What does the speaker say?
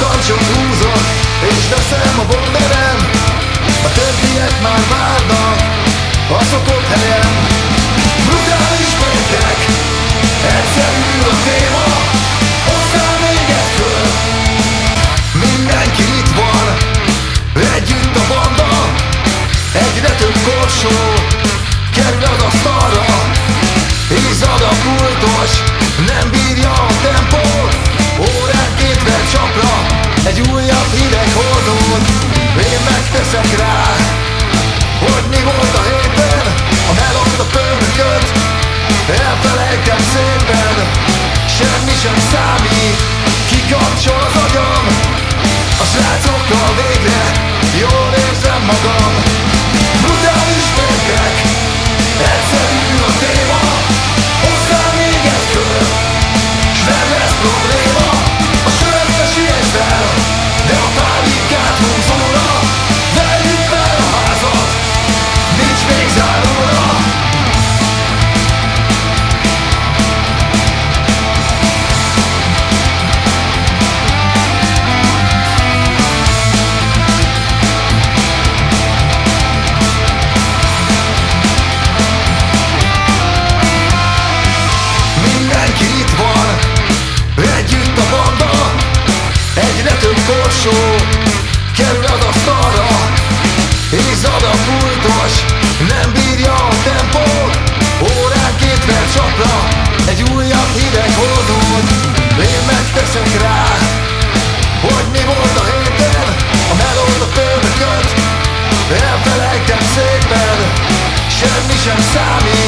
karcson húzok És veszem a bomberem. A többiek már várnak A szokott helyen Brutális péntek Egyszerű a téma. sem számít. Kikapcsol az agyam A srácokkal végre jól érzem magam. I'm